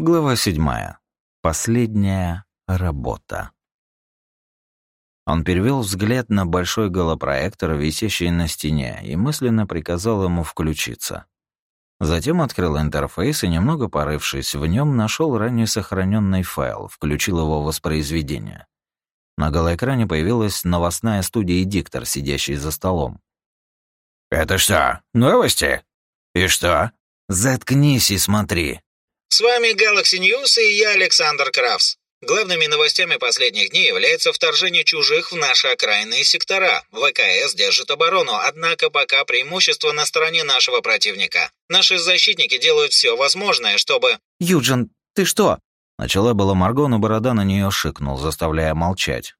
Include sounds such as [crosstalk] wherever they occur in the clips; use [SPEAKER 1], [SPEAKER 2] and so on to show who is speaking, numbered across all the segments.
[SPEAKER 1] Глава седьмая. Последняя работа. Он перевел взгляд на большой голопроектор, висящий на стене, и мысленно приказал ему включиться. Затем открыл интерфейс и, немного порывшись в нем, нашел ранее сохраненный файл, включил его воспроизведение. На голоэкране появилась новостная студия и диктор, сидящий за столом.
[SPEAKER 2] «Это что, новости? И что?»
[SPEAKER 1] «Заткнись и смотри»,
[SPEAKER 3] с вами Galaxy News и я, Александр Крафс. Главными новостями последних дней является вторжение чужих в наши окраинные сектора. ВКС держит оборону, однако пока преимущество на стороне нашего противника. Наши защитники делают все возможное, чтобы...
[SPEAKER 1] «Юджин, ты что?» Начала была Марго, но Борода на нее шикнул, заставляя молчать.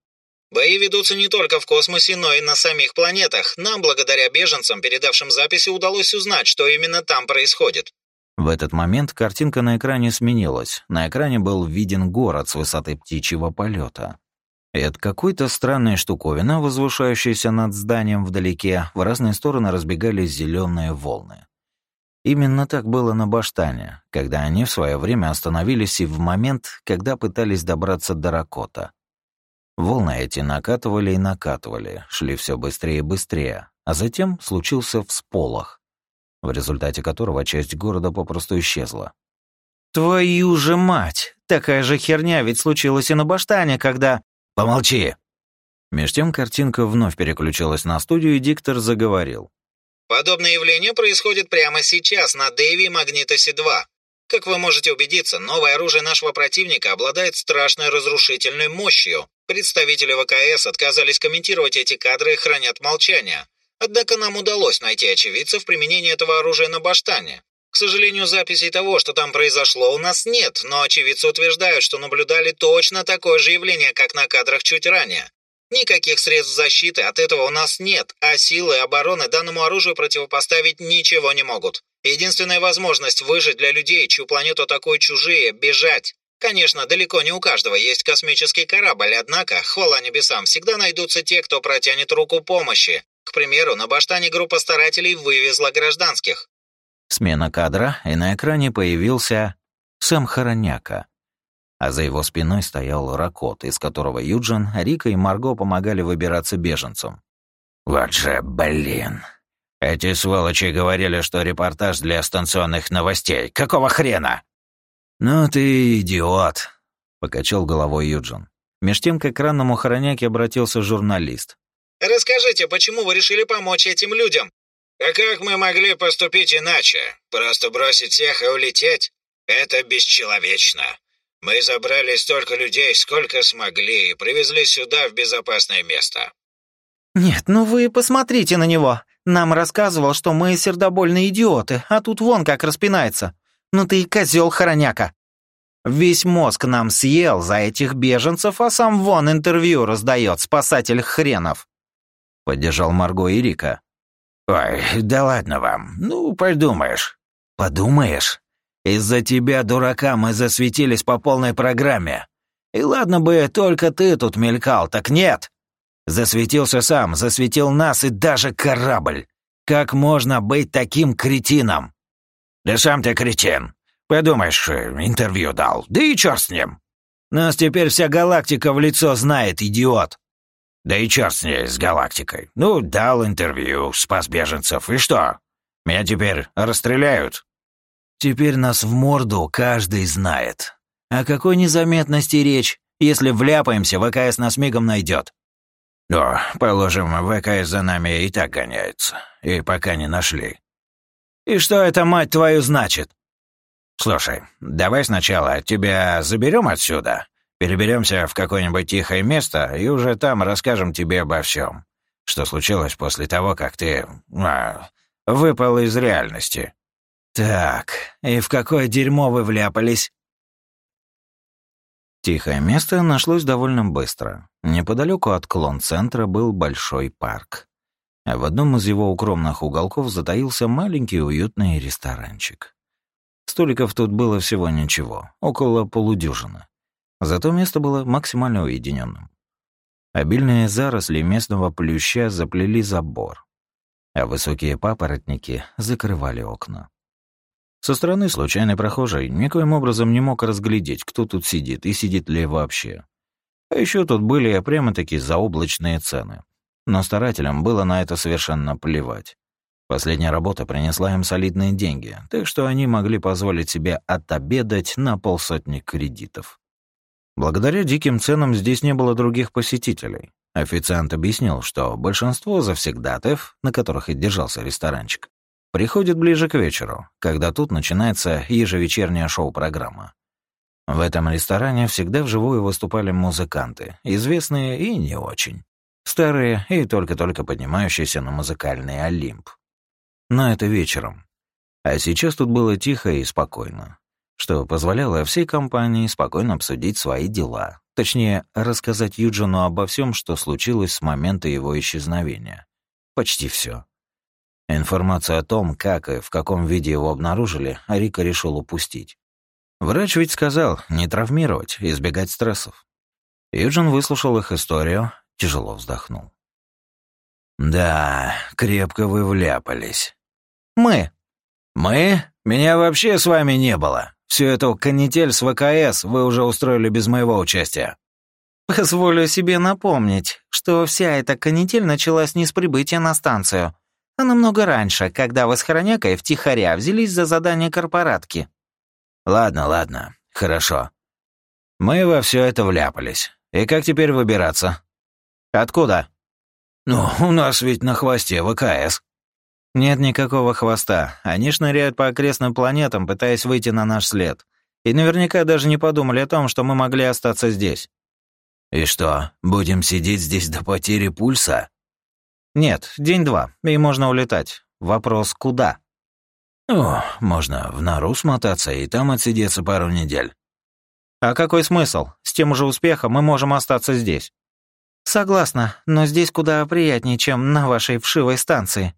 [SPEAKER 3] Бои ведутся не только в космосе, но и на самих планетах. Нам, благодаря беженцам, передавшим записи, удалось узнать, что именно там происходит.
[SPEAKER 1] В этот момент картинка на экране сменилась. На экране был виден город с высоты птичьего полета. И от какой-то странной штуковины, возвышающейся над зданием вдалеке, в разные стороны разбегались зеленые волны. Именно так было на Баштане, когда они в свое время остановились и в момент, когда пытались добраться до Ракота. Волны эти накатывали и накатывали, шли все быстрее и быстрее, а затем случился всполох в результате которого часть города попросту исчезла. «Твою же мать! Такая же херня ведь случилась и на Баштане, когда...» «Помолчи!» Меж тем картинка вновь переключилась на студию, и диктор заговорил.
[SPEAKER 3] «Подобное явление происходит прямо сейчас на Дэви Магнитосе-2. Как вы можете убедиться, новое оружие нашего противника обладает страшной разрушительной мощью. Представители ВКС отказались комментировать эти кадры и хранят молчание. Однако нам удалось найти очевидцев применения этого оружия на Баштане. К сожалению, записей того, что там произошло, у нас нет, но очевидцы утверждают, что наблюдали точно такое же явление, как на кадрах чуть ранее. Никаких средств защиты от этого у нас нет, а силы обороны данному оружию противопоставить ничего не могут. Единственная возможность выжить для людей, чью планету атакуют чужие – бежать. Конечно, далеко не у каждого есть космический корабль, однако, хвала небесам, всегда найдутся те, кто протянет руку помощи, к примеру, на баштане группа старателей вывезла гражданских.
[SPEAKER 1] Смена кадра, и на экране появился сам Хороняка. А за его спиной стоял Ракот, из которого Юджин, Рика и Марго помогали выбираться беженцам.
[SPEAKER 2] «Вот же, блин! Эти сволочи говорили, что репортаж для станционных новостей. Какого хрена?»
[SPEAKER 1] «Ну ты идиот!» — покачал головой Юджин. Меж тем к экранному Хороняке обратился журналист.
[SPEAKER 3] Расскажите, почему вы решили помочь этим людям? А как мы могли поступить иначе? Просто бросить всех и улететь? Это бесчеловечно. Мы забрали столько людей, сколько смогли, и привезли сюда в безопасное место.
[SPEAKER 4] Нет, ну вы посмотрите на него. Нам рассказывал, что мы сердобольные идиоты, а тут вон как распинается. Ну ты и козел хороняка. Весь мозг нам съел за этих беженцев, а сам вон интервью раздает, спасатель хренов
[SPEAKER 1] поддержал Марго и Рика.
[SPEAKER 2] «Ой, да ладно вам. Ну, подумаешь».
[SPEAKER 1] «Подумаешь? Из-за тебя, дурака, мы засветились по полной программе. И ладно бы только ты тут мелькал, так нет. Засветился сам, засветил нас и даже корабль. Как можно быть таким кретином?»
[SPEAKER 2] «Да сам ты кретин. Подумаешь, интервью дал. Да и черт с ним».
[SPEAKER 1] «Нас теперь вся галактика в лицо знает, идиот».
[SPEAKER 2] Да и черт с ней, с галактикой. Ну, дал интервью, спас беженцев, и что? Меня теперь расстреляют?»
[SPEAKER 1] «Теперь нас в морду каждый знает. О какой незаметности речь? Если вляпаемся, ВКС нас мигом найдет.
[SPEAKER 2] «Ну, положим, ВКС за нами и так гоняется, и пока не нашли».
[SPEAKER 1] «И что это, мать твою, значит?»
[SPEAKER 2] «Слушай, давай сначала тебя заберем отсюда, Переберемся в какое-нибудь тихое место и уже там расскажем тебе обо всем, что случилось после того, как ты а, выпал из реальности.
[SPEAKER 1] Так, и в какое дерьмо вы вляпались? Тихое место нашлось довольно быстро. Неподалеку от клон-центра был большой парк. А в одном из его укромных уголков затаился маленький уютный ресторанчик. Столиков тут было всего ничего, около полудюжины. Зато место было максимально уединенным. Обильные заросли местного плюща заплели забор, а высокие папоротники закрывали окна. Со стороны случайный прохожий никоим образом не мог разглядеть, кто тут сидит и сидит ли вообще. А еще тут были прямо-таки заоблачные цены. Но старателям было на это совершенно плевать. Последняя работа принесла им солидные деньги, так что они могли позволить себе отобедать на полсотни кредитов. Благодаря диким ценам здесь не было других посетителей. Официант объяснил, что большинство завсегдатаев, на которых и держался ресторанчик, приходит ближе к вечеру, когда тут начинается ежевечерняя шоу-программа. В этом ресторане всегда вживую выступали музыканты, известные и не очень. Старые и только-только поднимающиеся на музыкальный Олимп. Но это вечером. А сейчас тут было тихо и спокойно, что позволяло всей компании спокойно обсудить свои дела. Точнее, рассказать Юджину обо всем, что случилось с момента его исчезновения. Почти все. Информацию о том, как и в каком виде его обнаружили, Арика решил упустить. Врач ведь сказал не травмировать, избегать стрессов. Юджин выслушал их историю, тяжело вздохнул. «Да, крепко вы вляпались».
[SPEAKER 4] «Мы».
[SPEAKER 2] «Мы? Меня вообще с вами не было. Всю эту канитель с ВКС вы уже устроили без моего участия».
[SPEAKER 4] «Позволю себе напомнить, что вся эта канитель началась не с прибытия на станцию, а намного раньше, когда вы с Хронякой втихаря взялись за задание корпоратки».
[SPEAKER 2] Ладно, ладно, хорошо. Мы во все это вляпались. И как теперь выбираться?
[SPEAKER 4] Откуда?
[SPEAKER 2] Ну, у нас ведь на хвосте ВКС.
[SPEAKER 1] Нет никакого хвоста. Они шныряют по окрестным планетам, пытаясь выйти на наш след. И наверняка даже не подумали о том, что мы могли остаться здесь.
[SPEAKER 2] И что, будем сидеть здесь до потери пульса?
[SPEAKER 1] Нет, день-два, и можно улетать. Вопрос, куда?
[SPEAKER 2] О, можно в нору смотаться и там отсидеться пару недель.
[SPEAKER 1] А какой смысл? С тем же успехом мы можем остаться здесь.
[SPEAKER 4] Согласна, но здесь куда приятнее, чем на вашей вшивой станции.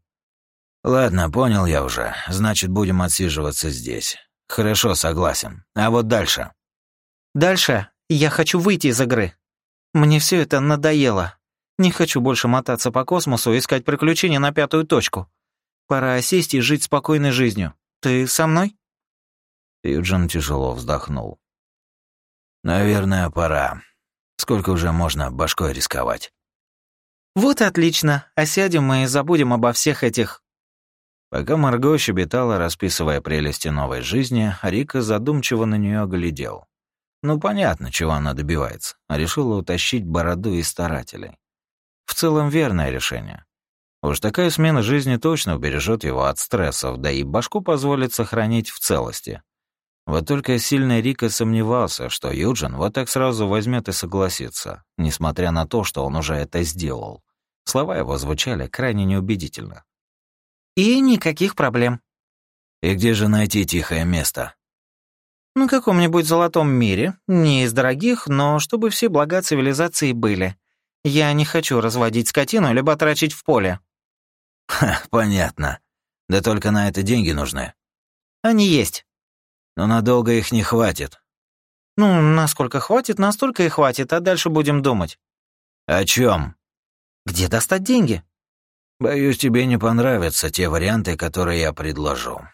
[SPEAKER 2] Ладно, понял я уже. Значит, будем отсиживаться здесь. Хорошо, согласен. А вот дальше?
[SPEAKER 4] Дальше я хочу выйти из игры. Мне все это надоело. Не хочу больше мотаться по космосу искать приключения на пятую точку. Пора сесть и жить спокойной жизнью. Ты со мной?»
[SPEAKER 1] Юджин тяжело вздохнул.
[SPEAKER 2] «Наверное, пора. Сколько уже можно башкой рисковать?»
[SPEAKER 4] «Вот и отлично. А сядем мы и забудем обо всех этих...»
[SPEAKER 1] Пока Марго щебетала, расписывая прелести новой жизни, Рика задумчиво на нее глядел. Ну, понятно, чего она добивается. Решила утащить бороду из старателей. В целом верное решение. Уж такая смена жизни точно убережет его от стрессов, да и башку позволит сохранить в целости. Вот только сильный Рика сомневался, что Юджин вот так сразу возьмет и согласится, несмотря на то, что он уже это сделал. Слова его звучали крайне неубедительно.
[SPEAKER 4] «И никаких проблем».
[SPEAKER 2] «И где же найти тихое место?»
[SPEAKER 4] «На каком-нибудь золотом мире, не из дорогих, но чтобы все блага цивилизации были. Я не хочу разводить скотину либо трачить в поле».
[SPEAKER 2] Ха, понятно. Да только на это деньги нужны.
[SPEAKER 4] Они есть.
[SPEAKER 2] Но надолго их не хватит.
[SPEAKER 4] Ну, насколько хватит, настолько и хватит, а дальше будем думать.
[SPEAKER 2] О чем?
[SPEAKER 4] Где достать деньги?
[SPEAKER 2] Боюсь, тебе не понравятся те варианты, которые я предложу.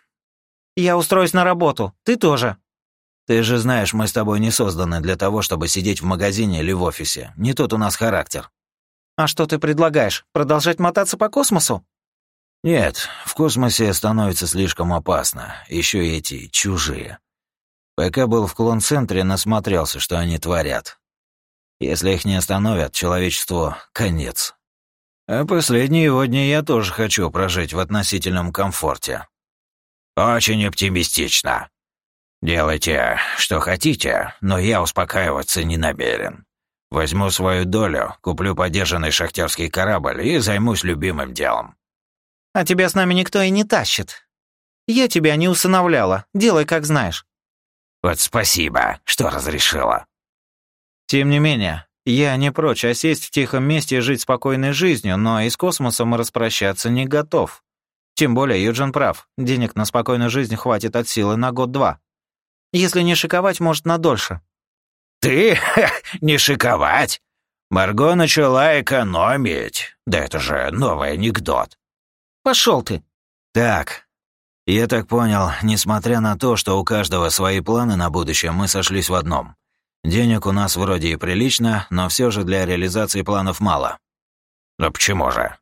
[SPEAKER 4] Я устроюсь на работу, ты тоже.
[SPEAKER 2] Ты же знаешь, мы с тобой не созданы для того, чтобы сидеть в магазине или в офисе. Не тот у нас характер.
[SPEAKER 4] А что ты предлагаешь? Продолжать мотаться по космосу?
[SPEAKER 2] Нет, в космосе становится слишком опасно. Еще и эти чужие. Пока был в клон-центре, насмотрелся, что они творят. Если их не остановят, человечеству конец. А последние его дни я тоже хочу прожить в относительном комфорте. Очень оптимистично. Делайте, что хотите, но я успокаиваться не намерен. Возьму свою долю, куплю подержанный шахтерский корабль и займусь любимым делом.
[SPEAKER 4] А тебя с нами никто и не тащит. Я тебя не усыновляла, делай как знаешь».
[SPEAKER 2] «Вот спасибо, что разрешила».
[SPEAKER 1] «Тем не менее, я не прочь осесть в тихом месте и жить спокойной жизнью, но и с космосом распрощаться не готов. Тем более Юджин прав, денег на спокойную жизнь хватит от силы на год-два.
[SPEAKER 4] Если не шиковать, может, на дольше».
[SPEAKER 2] «Ты? [laughs] Не шиковать? Марго начала экономить. Да это же новый анекдот.
[SPEAKER 4] Пошел ты!»
[SPEAKER 2] «Так, Я так понял, несмотря на то, что у каждого свои планы на будущее, мы сошлись в одном. Денег у нас вроде и прилично, но все же для реализации планов мало. Да почему же?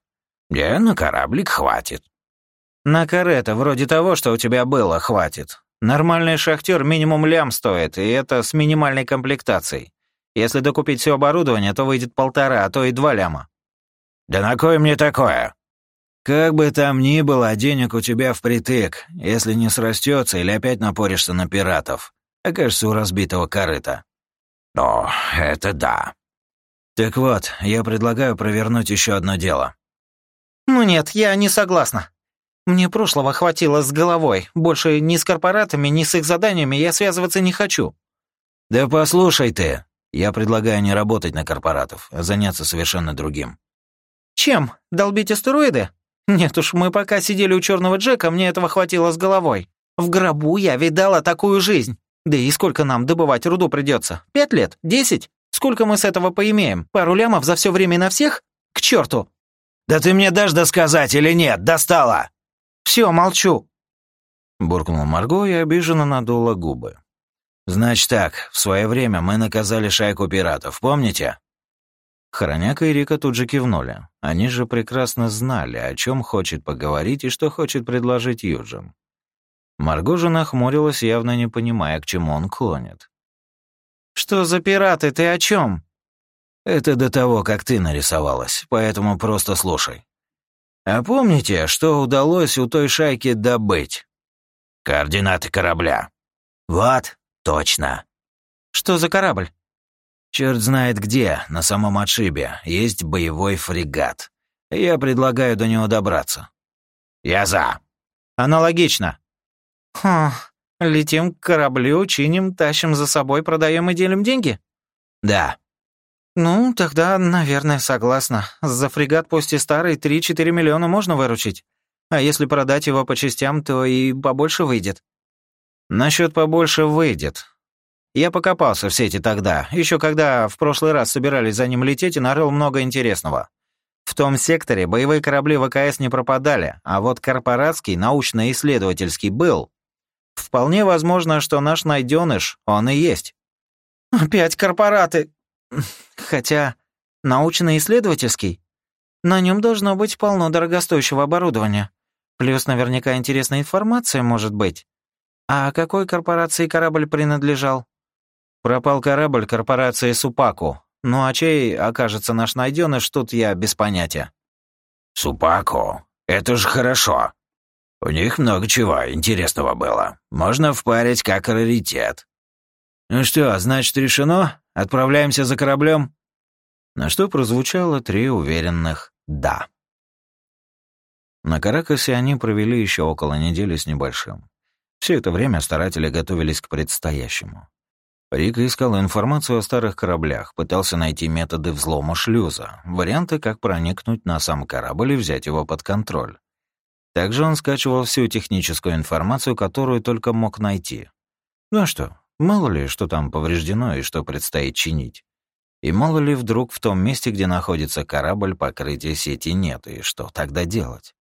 [SPEAKER 2] Мне на кораблик хватит.
[SPEAKER 4] На карета вроде того, что у тебя было, хватит. Нормальный шахтер минимум лям стоит, и это с минимальной комплектацией. Если докупить все оборудование, то выйдет полтора, а то и два ляма.
[SPEAKER 2] Да на кой мне такое? Как бы там ни было, денег у тебя впритык, если не срастется или опять напоришься на пиратов. Окажешься у разбитого корыта. О, это да. Так вот, я предлагаю провернуть еще одно дело.
[SPEAKER 4] Ну нет, я не согласна. Мне прошлого хватило с головой. Больше ни с корпоратами, ни с их заданиями я связываться не хочу.
[SPEAKER 2] Да послушай ты, я предлагаю не работать на корпоратов, а заняться совершенно другим.
[SPEAKER 4] Чем? Долбить астероиды? Нет уж, мы пока сидели у черного Джека, мне этого хватило с головой. В гробу я видала такую жизнь. Да и сколько нам добывать руду придется? Пять лет? Десять? Сколько мы с этого поимеем? Пару лямов за все время на всех? К черту!
[SPEAKER 2] Да ты мне дашь досказать или нет? Достала!
[SPEAKER 4] Все, молчу.
[SPEAKER 1] Буркнула Марго и обиженно надула губы.
[SPEAKER 2] «Значит так, в свое время мы наказали шайку пиратов, помните?»
[SPEAKER 1] Хороняка и Рика тут же кивнули. Они же прекрасно знали, о чем хочет поговорить и что хочет предложить Юджин. Марго же нахмурилась, явно не понимая, к чему он клонит.
[SPEAKER 4] «Что за пираты? Ты о чем?
[SPEAKER 2] «Это до того, как ты нарисовалась, поэтому просто слушай. А помните, что удалось у той шайки добыть? Координаты корабля. Вот, Точно.
[SPEAKER 4] Что за корабль?
[SPEAKER 2] Черт знает где, на самом отшибе, есть боевой фрегат. Я предлагаю до него добраться. Я за.
[SPEAKER 4] Аналогично. Хм, летим к кораблю, чиним, тащим за собой, продаем и делим деньги?
[SPEAKER 2] Да.
[SPEAKER 4] Ну, тогда, наверное, согласна. За фрегат, пусть и старый, 3-4 миллиона можно выручить. А если продать его по частям, то и побольше выйдет.
[SPEAKER 1] Насчет побольше выйдет. Я покопался в сети тогда, еще когда в прошлый раз собирались за ним лететь и нарыл много интересного. В том секторе боевые корабли ВКС не пропадали, а вот корпоратский научно-исследовательский был. Вполне возможно, что наш найденыш, он и есть.
[SPEAKER 4] Опять корпораты. Хотя научно-исследовательский. На нем должно быть полно дорогостоящего оборудования. Плюс наверняка интересная информация может быть. А какой корпорации корабль принадлежал?
[SPEAKER 1] Пропал корабль корпорации Супаку. Ну а чей окажется наш найденыш, тут я без понятия.
[SPEAKER 2] Супаку? Это же хорошо. У них много чего интересного было. Можно впарить как раритет.
[SPEAKER 1] Ну что, значит, решено? Отправляемся за кораблем? На что прозвучало три уверенных «да». На Каракасе они провели еще около недели с небольшим. Все это время старатели готовились к предстоящему. Рика искал информацию о старых кораблях, пытался найти методы взлома шлюза, варианты, как проникнуть на сам корабль и взять его под контроль. Также он скачивал всю техническую информацию, которую только мог найти. Ну а что, мало ли, что там повреждено и что предстоит чинить. И мало ли вдруг в том месте, где находится корабль, покрытия сети нет, и что тогда делать?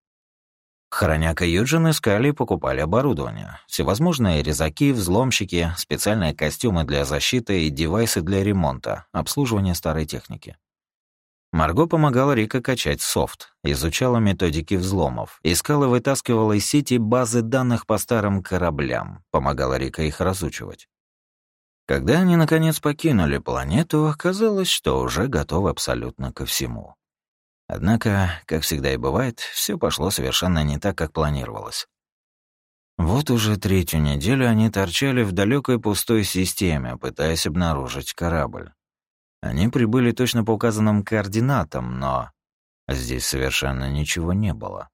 [SPEAKER 1] Хороняка Юджин искали и покупали оборудование. Всевозможные резаки, взломщики, специальные костюмы для защиты и девайсы для ремонта, обслуживания старой техники. Марго помогала Рика качать софт, изучала методики взломов, искала и вытаскивала из сети базы данных по старым кораблям, помогала Рика их разучивать. Когда они, наконец, покинули планету, оказалось, что уже готовы абсолютно ко всему. Однако, как всегда и бывает, все пошло совершенно не так, как планировалось. Вот уже третью неделю они торчали в далекой пустой системе, пытаясь обнаружить корабль. Они прибыли точно по указанным координатам, но здесь совершенно ничего не было.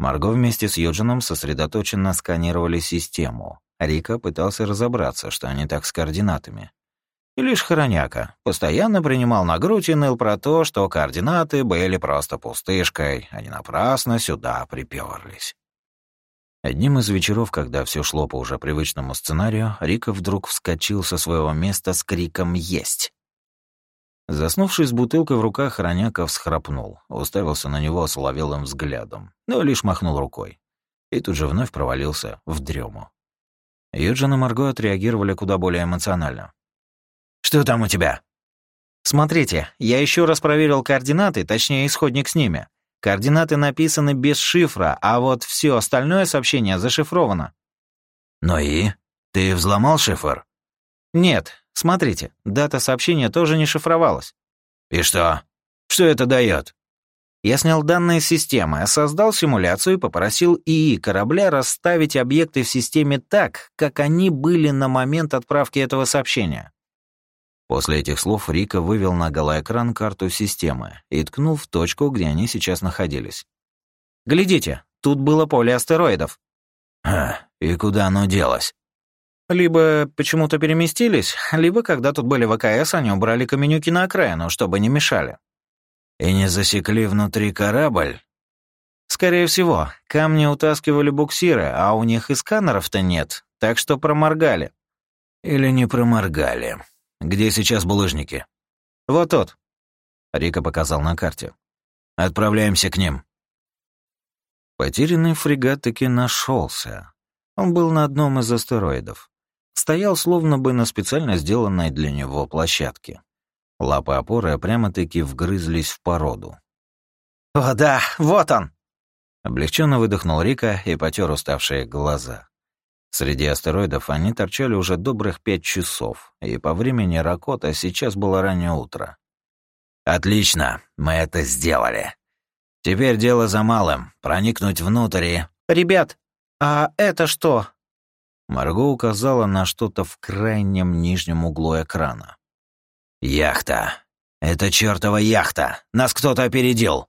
[SPEAKER 1] Марго вместе с Юджином сосредоточенно сканировали систему. Рика пытался разобраться, что они так с координатами. И лишь Хороняка постоянно принимал на грудь и ныл про то, что координаты были просто пустышкой, они напрасно сюда приперлись. Одним из вечеров, когда все шло по уже привычному сценарию, Рика вдруг вскочил со своего места с криком «Есть!». Заснувший с бутылкой в руках, Хороняка всхрапнул, уставился на него соловелым взглядом, но лишь махнул рукой. и тут же вновь провалился в дрему. Юджин и Марго отреагировали куда более эмоционально.
[SPEAKER 2] «Что там у тебя?»
[SPEAKER 4] «Смотрите, я еще раз проверил координаты, точнее, исходник с ними. Координаты написаны без шифра, а вот все остальное сообщение зашифровано».
[SPEAKER 2] «Ну и? Ты взломал шифр?»
[SPEAKER 4] «Нет, смотрите, дата сообщения тоже не шифровалась».
[SPEAKER 2] «И что? Что это дает?
[SPEAKER 4] Я снял данные с системы, создал симуляцию и попросил ИИ корабля расставить объекты в системе так, как они были на момент отправки этого сообщения.
[SPEAKER 1] После этих слов Рика вывел на голоэкран карту системы и ткнул в точку, где они сейчас находились.
[SPEAKER 4] «Глядите, тут было поле астероидов».
[SPEAKER 2] «А, и куда оно делось?»
[SPEAKER 4] Либо почему-то переместились, либо, когда тут были ВКС, они убрали каменюки на окраину, чтобы не мешали.
[SPEAKER 2] И не засекли внутри корабль?
[SPEAKER 4] Скорее всего, камни утаскивали буксиры, а у них и сканеров-то нет, так что проморгали.
[SPEAKER 2] Или не проморгали. Где сейчас булыжники?
[SPEAKER 4] Вот тот.
[SPEAKER 1] Рика показал на карте.
[SPEAKER 2] Отправляемся к ним.
[SPEAKER 1] Потерянный фрегат таки нашелся. Он был на одном из астероидов. Стоял словно бы на специально сделанной для него площадке. Лапы опоры прямо-таки вгрызлись в породу.
[SPEAKER 4] «О да, вот он!»
[SPEAKER 1] Облегченно выдохнул Рика и потер уставшие глаза. Среди астероидов они торчали уже добрых пять часов, и по времени Ракота сейчас было раннее утро.
[SPEAKER 2] «Отлично, мы это сделали. Теперь дело за малым — проникнуть внутрь и...»
[SPEAKER 4] «Ребят, а это что?»
[SPEAKER 1] Марго указала на что-то в крайнем нижнем углу экрана.
[SPEAKER 2] «Яхта. Это чертова яхта. Нас кто-то опередил».